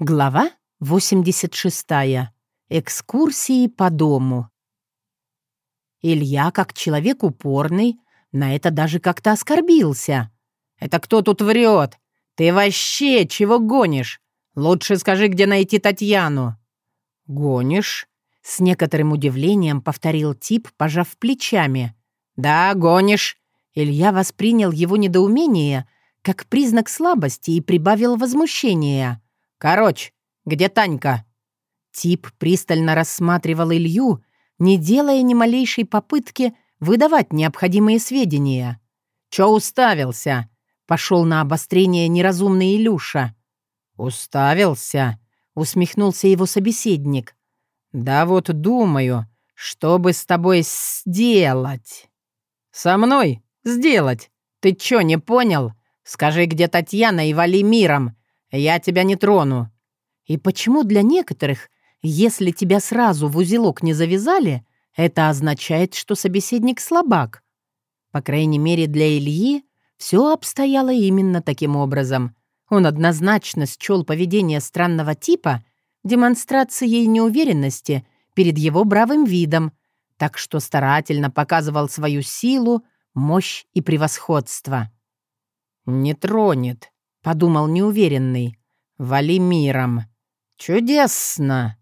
Глава 86. Экскурсии по дому. Илья, как человек упорный, на это даже как-то оскорбился. «Это кто тут врет? Ты вообще чего гонишь? Лучше скажи, где найти Татьяну». «Гонишь?» — с некоторым удивлением повторил тип, пожав плечами. «Да, гонишь». Илья воспринял его недоумение как признак слабости и прибавил возмущения. «Короче, где Танька?» Тип пристально рассматривал Илью, не делая ни малейшей попытки выдавать необходимые сведения. «Чё уставился?» — пошел на обострение неразумный Илюша. «Уставился?» — усмехнулся его собеседник. «Да вот думаю, что бы с тобой сделать?» «Со мной? Сделать? Ты чё, не понял? Скажи, где Татьяна и вали миром. Я тебя не трону». И почему для некоторых, если тебя сразу в узелок не завязали, это означает, что собеседник слабак? По крайней мере, для Ильи все обстояло именно таким образом. Он однозначно счел поведение странного типа демонстрацией неуверенности перед его бравым видом, так что старательно показывал свою силу, мощь и превосходство. «Не тронет», подумал неуверенный. «Вали миром». «Чудесно!»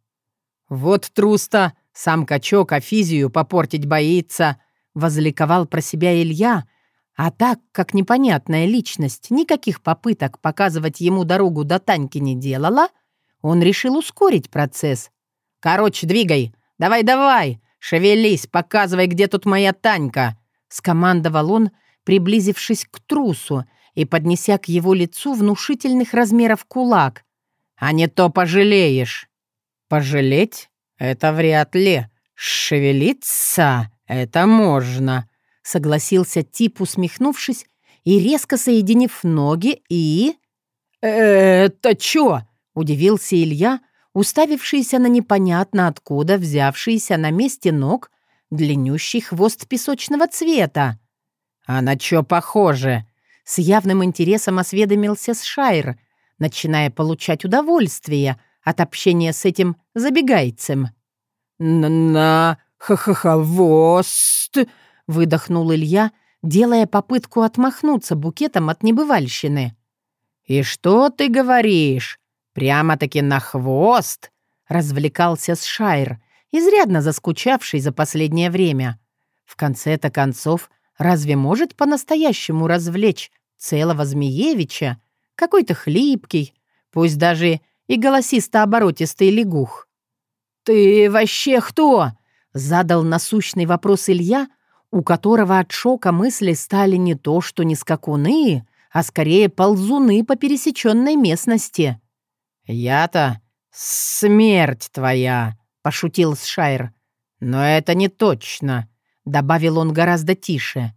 «Вот труста, сам качок, а физию попортить боится», — возликовал про себя Илья, а так как непонятная личность никаких попыток показывать ему дорогу до Таньки не делала, он решил ускорить процесс. «Короче, двигай! Давай-давай! Шевелись, показывай, где тут моя Танька!» — скомандовал он, приблизившись к трусу и поднеся к его лицу внушительных размеров кулак. «А не то пожалеешь!» «Пожалеть? Это вряд ли. Шевелиться? Это можно!» Согласился тип, усмехнувшись и резко соединив ноги и... «Это чё?» — удивился Илья, уставившийся на непонятно откуда взявшийся на месте ног длиннющий хвост песочного цвета. «А на чё похоже?» С явным интересом осведомился Шайр, начиная получать удовольствие от общения с этим забегайцем. «На ха-ха-хвост!» — выдохнул Илья, делая попытку отмахнуться букетом от небывальщины. «И что ты говоришь? Прямо-таки на хвост?» — развлекался Шайр, изрядно заскучавший за последнее время. В конце-то концов, разве может по-настоящему развлечь целого Змеевича какой-то хлипкий, пусть даже и голосисто-оборотистый лягух? «Ты вообще кто?» — задал насущный вопрос Илья, у которого от шока мысли стали не то что не скакуны, а скорее ползуны по пересеченной местности. «Я-то смерть твоя!» — пошутил Шайр. «Но это не точно. Добавил он гораздо тише.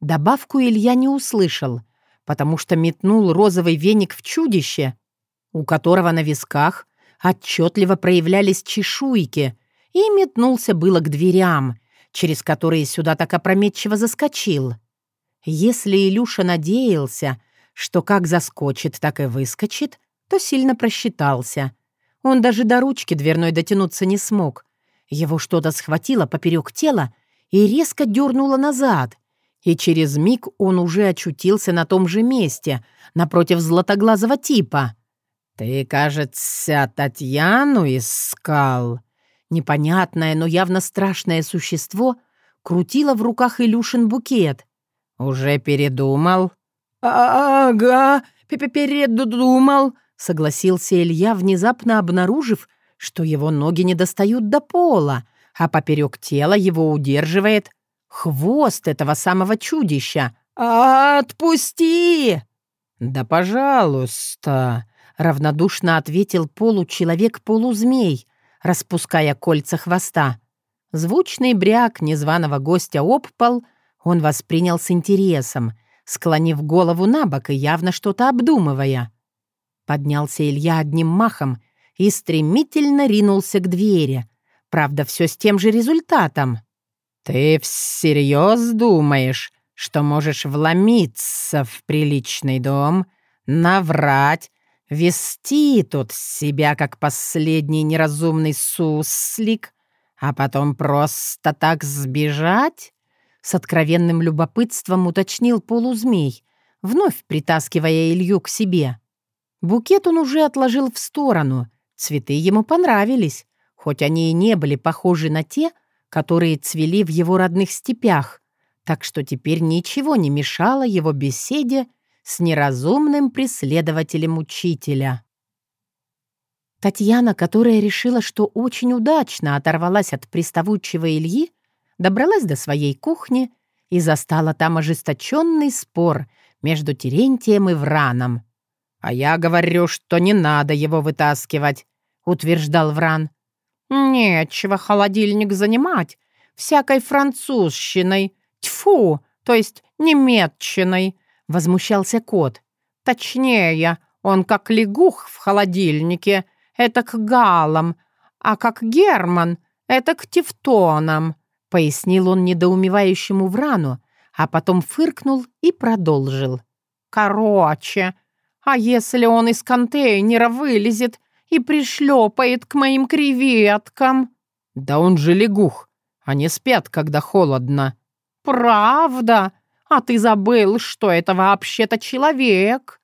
Добавку Илья не услышал, потому что метнул розовый веник в чудище, у которого на висках отчетливо проявлялись чешуйки, и метнулся было к дверям, через которые сюда так опрометчиво заскочил. Если Илюша надеялся, что как заскочит, так и выскочит, то сильно просчитался. Он даже до ручки дверной дотянуться не смог. Его что-то схватило поперек тела и резко дернула назад. И через миг он уже очутился на том же месте, напротив златоглазого типа. «Ты, кажется, Татьяну искал?» Непонятное, но явно страшное существо крутило в руках Илюшин букет. «Уже передумал?» «Ага, передумал», — согласился Илья, внезапно обнаружив, что его ноги не достают до пола, а поперек тела его удерживает хвост этого самого чудища. «Отпусти!» «Да пожалуйста!» — равнодушно ответил получеловек-полузмей, распуская кольца хвоста. Звучный бряк незваного гостя об он воспринял с интересом, склонив голову на бок и явно что-то обдумывая. Поднялся Илья одним махом и стремительно ринулся к двери — Правда, все с тем же результатом. «Ты всерьез думаешь, что можешь вломиться в приличный дом, наврать, Вести тут себя, как последний неразумный суслик, а потом просто так сбежать? С откровенным любопытством уточнил полузмей, вновь притаскивая Илью к себе. Букет он уже отложил в сторону. Цветы ему понравились, хоть они и не были похожи на те, которые цвели в его родных степях, так что теперь ничего не мешало его беседе с неразумным преследователем учителя. Татьяна, которая решила, что очень удачно оторвалась от приставучего Ильи, добралась до своей кухни и застала там ожесточенный спор между Терентием и Враном. «А я говорю, что не надо его вытаскивать», — утверждал Вран. «Нечего холодильник занимать всякой французщиной, тьфу, то есть немецчиной», — возмущался кот. «Точнее, он как лягух в холодильнике, это к галам, а как Герман, это к тевтонам», — пояснил он недоумевающему Врану, а потом фыркнул и продолжил. «Короче, а если он из контейнера вылезет и пришлепает к моим креветкам?» «Да он же лягух, они спят, когда холодно». «Правда? А ты забыл, что это вообще-то человек?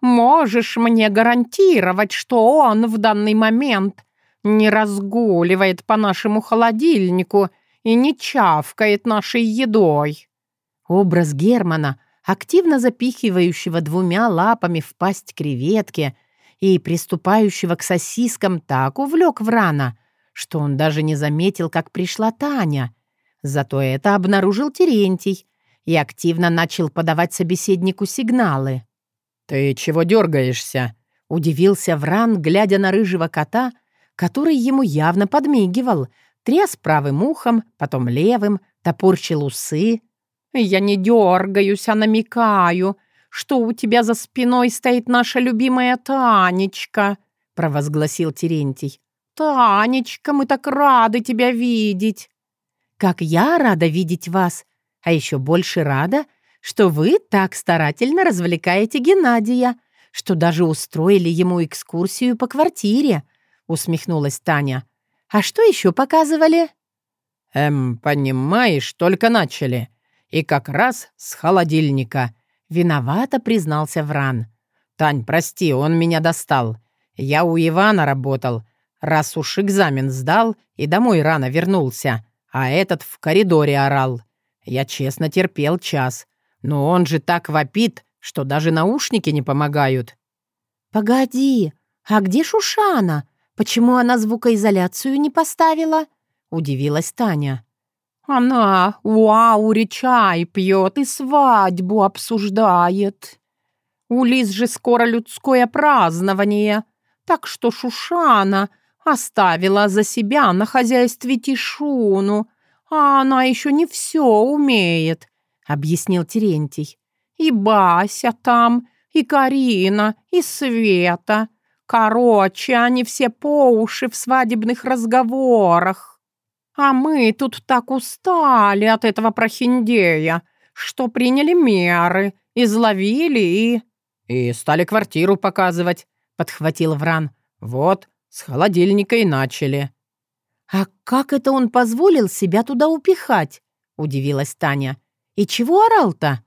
Можешь мне гарантировать, что он в данный момент не разгуливает по нашему холодильнику и не чавкает нашей едой?» Образ Германа, активно запихивающего двумя лапами в пасть креветки и приступающего к сосискам, так увлек Врана, что он даже не заметил, как пришла Таня. Зато это обнаружил Терентий и активно начал подавать собеседнику сигналы. «Ты чего дергаешься?» — удивился Вран, глядя на рыжего кота, который ему явно подмигивал, тряс правым ухом, потом левым, топорщил усы. «Я не дергаюсь, а намекаю, что у тебя за спиной стоит наша любимая Танечка», — провозгласил Терентий. «Танечка, мы так рады тебя видеть!» «Как я рада видеть вас! А еще больше рада, что вы так старательно развлекаете Геннадия, что даже устроили ему экскурсию по квартире», — усмехнулась Таня. «А что еще показывали?» «Эм, понимаешь, только начали. И как раз с холодильника», — виновато признался Вран. «Тань, прости, он меня достал. Я у Ивана работал, раз уж экзамен сдал и домой рано вернулся, а этот в коридоре орал. Я честно терпел час, но он же так вопит, что даже наушники не помогают». «Погоди, а где Шушана?» Почему она звукоизоляцию не поставила?» — удивилась Таня. «Она у Аури чай пьет и свадьбу обсуждает. У Лиз же скоро людское празднование, так что Шушана оставила за себя на хозяйстве Тишуну, а она еще не все умеет», — объяснил Терентий. «И Бася там, и Карина, и Света». Короче, они все по уши в свадебных разговорах. А мы тут так устали от этого прохиндея, что приняли меры, изловили и... И стали квартиру показывать, подхватил Вран. Вот, с холодильника и начали. А как это он позволил себя туда упихать? Удивилась Таня. И чего орал-то?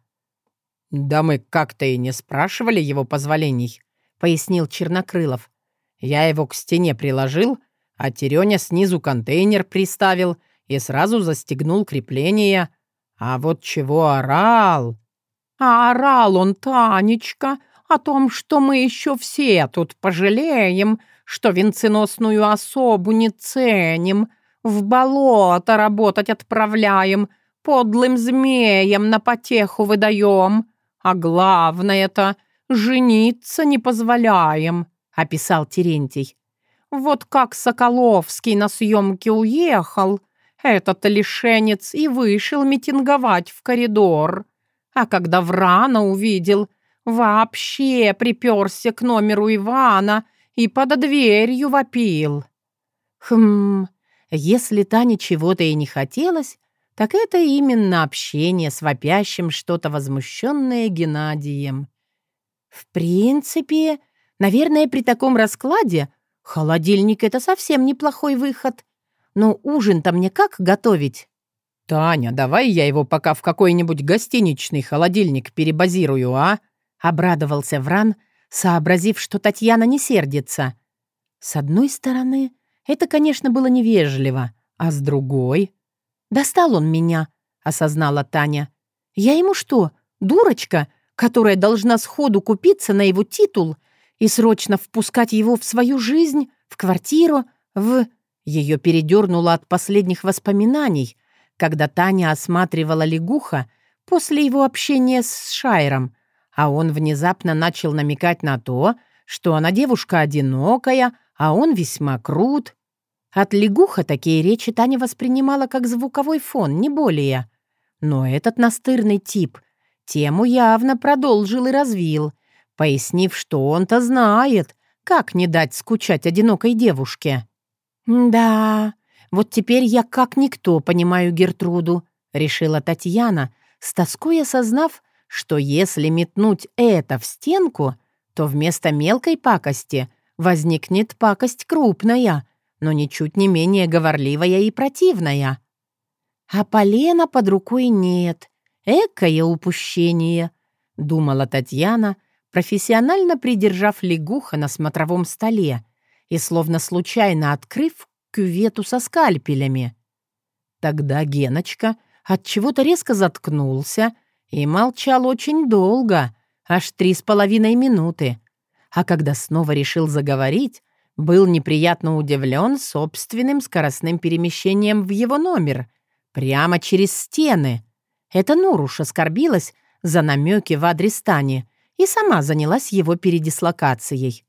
Да мы как-то и не спрашивали его позволений пояснил Чернокрылов. «Я его к стене приложил, а Терёня снизу контейнер приставил и сразу застегнул крепление. А вот чего орал!» «А орал он, Танечка, о том, что мы еще все тут пожалеем, что венценосную особу не ценим, в болото работать отправляем, подлым змеям на потеху выдаем. А главное-то, «Жениться не позволяем», — описал Терентий. «Вот как Соколовский на съемке уехал, этот лишенец и вышел митинговать в коридор. А когда Врана увидел, вообще приперся к номеру Ивана и под дверью вопил». «Хм, если Тане чего-то и не хотелось, так это именно общение с вопящим что-то возмущенное Геннадием. «В принципе, Наверное, при таком раскладе холодильник — это совсем неплохой выход. Но ужин-то мне как готовить? «Таня, давай я его пока в какой-нибудь гостиничный холодильник перебазирую, а?» — обрадовался Вран, сообразив, что Татьяна не сердится. С одной стороны, это, конечно, было невежливо, а с другой... «Достал он меня», — осознала Таня. «Я ему что, дурочка, которая должна сходу купиться на его титул и срочно впускать его в свою жизнь, в квартиру, в...» Ее передернуло от последних воспоминаний, когда Таня осматривала лягуха после его общения с Шайром, а он внезапно начал намекать на то, что она девушка одинокая, а он весьма крут. От лягуха такие речи Таня воспринимала как звуковой фон, не более. Но этот настырный тип тему явно продолжил и развил, пояснив, что он-то знает, как не дать скучать одинокой девушке. «Да, вот теперь я как никто понимаю Гертруду», — решила Татьяна, с тоской осознав, что если метнуть это в стенку, то вместо мелкой пакости возникнет пакость крупная, но ничуть не менее говорливая и противная. А полена под рукой нет. Экое упущение, — думала Татьяна, профессионально придержав лягуха на смотровом столе и словно случайно открыв кювету со скальпелями. Тогда Геночка от чего то резко заткнулся и молчал очень долго, аж три с половиной минуты. А когда снова решил заговорить, был неприятно удивлен собственным скоростным перемещением в его номер, прямо через стены. Это Нуруш оскорбилась за намеки в адрес Тани и сама занялась его передислокацией.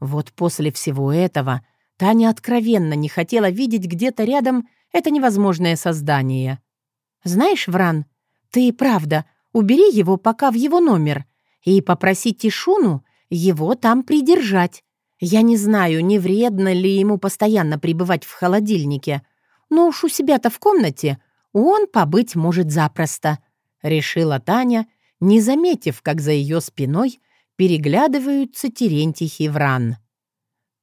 Вот после всего этого Таня откровенно не хотела видеть где-то рядом это невозможное создание. «Знаешь, Вран, ты и правда, убери его пока в его номер и попроси Тишуну его там придержать. Я не знаю, не вредно ли ему постоянно пребывать в холодильнике, но уж у себя-то в комнате он побыть может запросто», — решила Таня, не заметив, как за ее спиной переглядываются Терентий и Вран.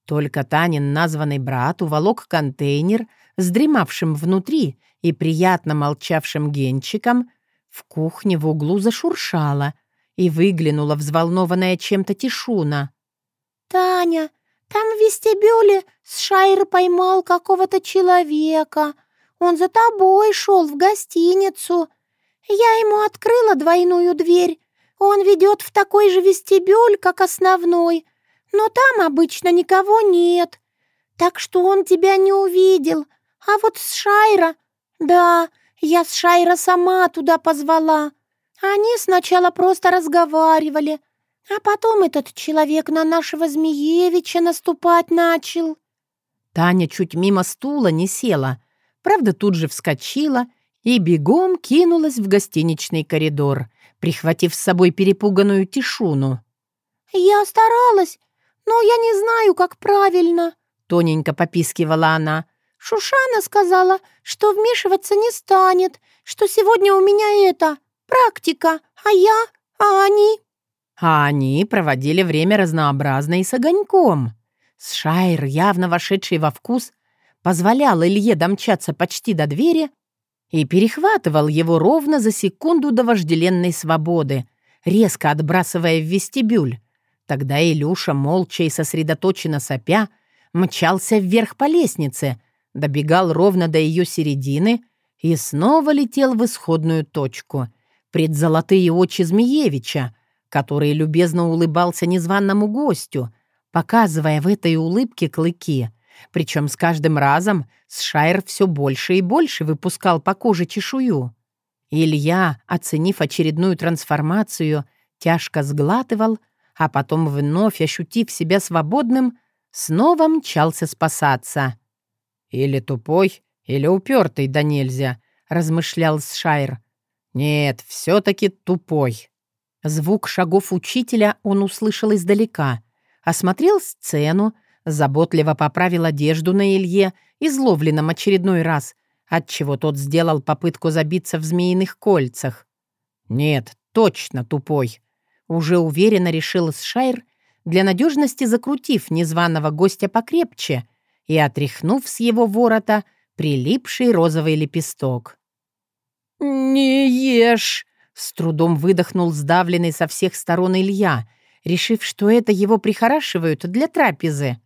Только Танин названный брат уволок контейнер с дремавшим внутри и приятно молчавшим генчиком, в кухне в углу зашуршала и выглянула взволнованная чем-то тишуна. «Таня, там в вестибюле Шайр поймал какого-то человека. Он за тобой шел в гостиницу. Я ему открыла двойную дверь. Он ведет в такой же вестибюль, как основной, но там обычно никого нет. Так что он тебя не увидел. А вот с Шайра... Да, я с Шайра сама туда позвала. Они сначала просто разговаривали, а потом этот человек на нашего Змеевича наступать начал». Таня чуть мимо стула не села, правда, тут же вскочила и бегом кинулась в гостиничный коридор, прихватив с собой перепуганную тишуну. «Я старалась, но я не знаю, как правильно», — тоненько попискивала она. «Шушана сказала, что вмешиваться не станет, что сегодня у меня это, практика, а я, а они...» А они проводили время разнообразно и с огоньком. Сшайр, явно вошедший во вкус, позволял Илье домчаться почти до двери и перехватывал его ровно за секунду до вожделенной свободы, резко отбрасывая в вестибюль. Тогда Илюша, молча и сосредоточенно сопя, мчался вверх по лестнице, добегал ровно до ее середины и снова летел в исходную точку, пред золотые очи Змеевича, который любезно улыбался незваному гостю, показывая в этой улыбке клыки. Причем с каждым разом Сшайр все больше и больше выпускал по коже чешую. Илья, оценив очередную трансформацию, тяжко сглатывал, а потом, вновь ощутив себя свободным, снова мчался спасаться. «Или тупой, или упертый, да нельзя», — размышлял Сшайр. «Нет, все-таки тупой». Звук шагов учителя он услышал издалека, осмотрел сцену, заботливо поправил одежду на Илье, изловленном очередной раз, отчего тот сделал попытку забиться в змеиных кольцах. «Нет, точно тупой», — уже уверенно решил Сшайр, для надежности закрутив незваного гостя покрепче и отряхнув с его ворота прилипший розовый лепесток. «Не ешь!» — с трудом выдохнул сдавленный со всех сторон Илья, решив, что это его прихорашивают для трапезы.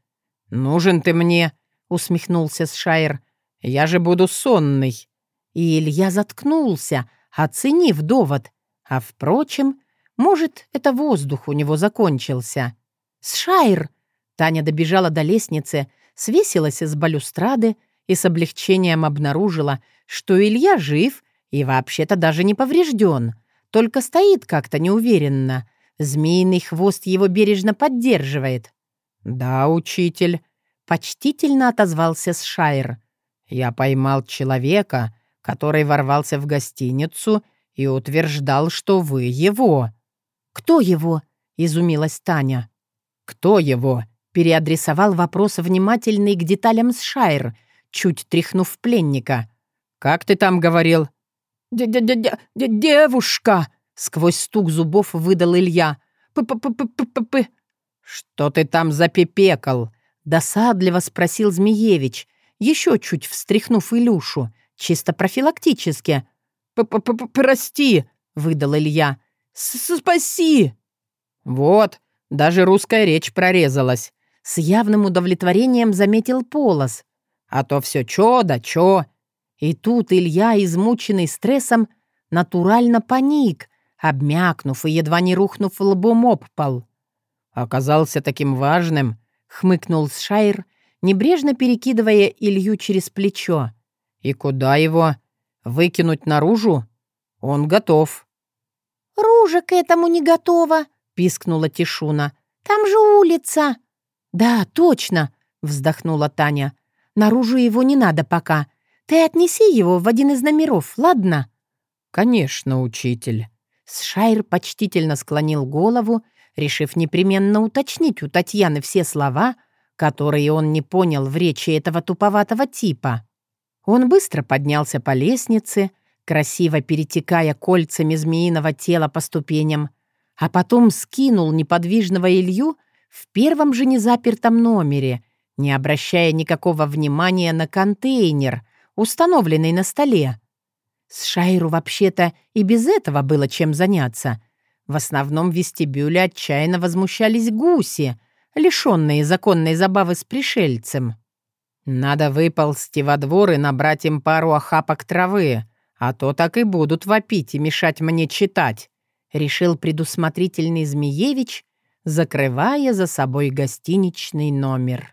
«Нужен ты мне!» — усмехнулся Сшайр. «Я же буду сонный!» И Илья заткнулся, оценив довод. А впрочем, может, это воздух у него закончился. «Сшайр!» Таня добежала до лестницы, свесилась с балюстрады и с облегчением обнаружила, что Илья жив и вообще-то даже не поврежден, только стоит как-то неуверенно. Змеиный хвост его бережно поддерживает. «Да, учитель», — почтительно отозвался Сшайр. «Я поймал человека, который ворвался в гостиницу и утверждал, что вы его». «Кто его?» — изумилась Таня. «Кто его?» — переадресовал вопрос внимательный к деталям Сшайр, чуть тряхнув пленника. «Как ты там говорил?» «Девушка!» — сквозь стук зубов выдал Илья. «П-п-п-п-п-п!» «Что ты там запепекал?» — досадливо спросил Змеевич, еще чуть встряхнув Илюшу, чисто профилактически. «П-п-п-прости!» — выдал Илья. «Спаси!» «Вот, даже русская речь прорезалась», — с явным удовлетворением заметил Полоз. «А то все чё да чё». И тут Илья, измученный стрессом, натурально паник, обмякнув и едва не рухнув лбом об пол. «Оказался таким важным», — хмыкнул Шайр, небрежно перекидывая Илью через плечо. «И куда его? Выкинуть наружу? Он готов». «Ружа к этому не готова», — пискнула Тишуна. «Там же улица». «Да, точно», — вздохнула Таня. «Наружу его не надо пока. Ты отнеси его в один из номеров, ладно?» «Конечно, учитель». Сшайр почтительно склонил голову, решив непременно уточнить у Татьяны все слова, которые он не понял в речи этого туповатого типа. Он быстро поднялся по лестнице, красиво перетекая кольцами змеиного тела по ступеням, а потом скинул неподвижного Илью в первом же незапертом номере, не обращая никакого внимания на контейнер, установленный на столе. С Шайру вообще-то и без этого было чем заняться. В основном вестибюле отчаянно возмущались гуси, лишенные законной забавы с пришельцем. «Надо выползти во двор и набрать им пару охапок травы», а то так и будут вопить и мешать мне читать», — решил предусмотрительный Змеевич, закрывая за собой гостиничный номер.